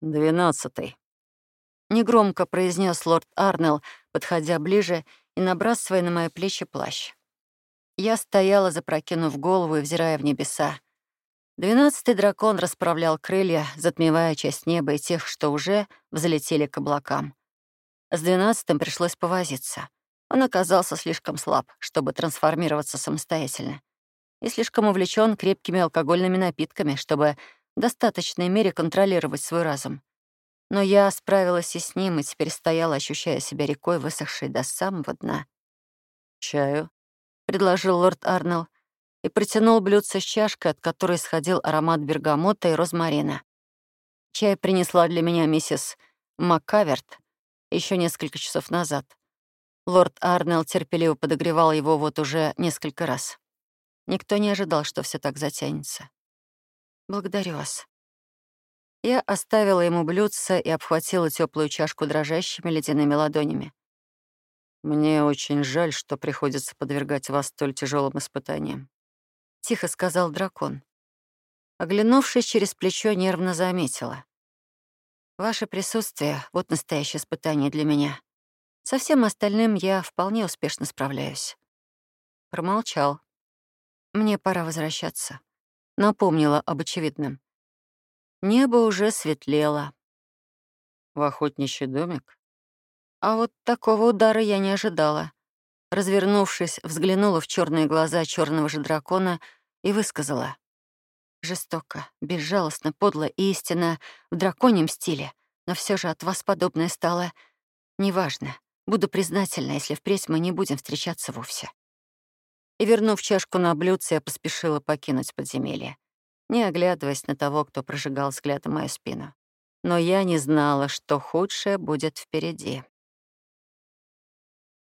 «Двенадцатый», — негромко произнес лорд Арнелл, подходя ближе и набрасывая на мои плечи плащ. Я стояла, запрокинув голову и взирая в небеса. Двенадцатый дракон расправлял крылья, затмевая часть неба и тех, что уже взлетели к облакам. С двенадцатым пришлось повозиться. Он оказался слишком слаб, чтобы трансформироваться самостоятельно, и слишком увлечен крепкими алкогольными напитками, чтобы достаточной мере контролировать свой разум. Но я справилась и с ним, и теперь стояла, ощущая себя рекой, высохшей до самого дна. «Чаю?» — предложил лорд Арнелл и протянул блюдце с чашкой, от которой сходил аромат бергамота и розмарина. Чай принесла для меня миссис Маккаверт еще несколько часов назад. Лорд Арнелл терпеливо подогревал его вот уже несколько раз. Никто не ожидал, что все так затянется. «Благодарю вас». Я оставила ему блюдце и обхватила теплую чашку дрожащими ледяными ладонями. «Мне очень жаль, что приходится подвергать вас столь тяжелым испытаниям», — тихо сказал дракон. Оглянувшись через плечо, нервно заметила. «Ваше присутствие — вот настоящее испытание для меня. Со всем остальным я вполне успешно справляюсь». Промолчал. «Мне пора возвращаться», — напомнила об очевидном. Небо уже светлело. «В охотничий домик?» А вот такого удара я не ожидала. Развернувшись, взглянула в черные глаза черного же дракона и высказала. Жестоко, безжалостно, подло и истинно в драконьем стиле, но все же от вас подобное стало неважно. Буду признательна, если впредь мы не будем встречаться вовсе. И, вернув чашку на блюдце, я поспешила покинуть подземелье, не оглядываясь на того, кто прожигал взглядом мою спину. Но я не знала, что худшее будет впереди.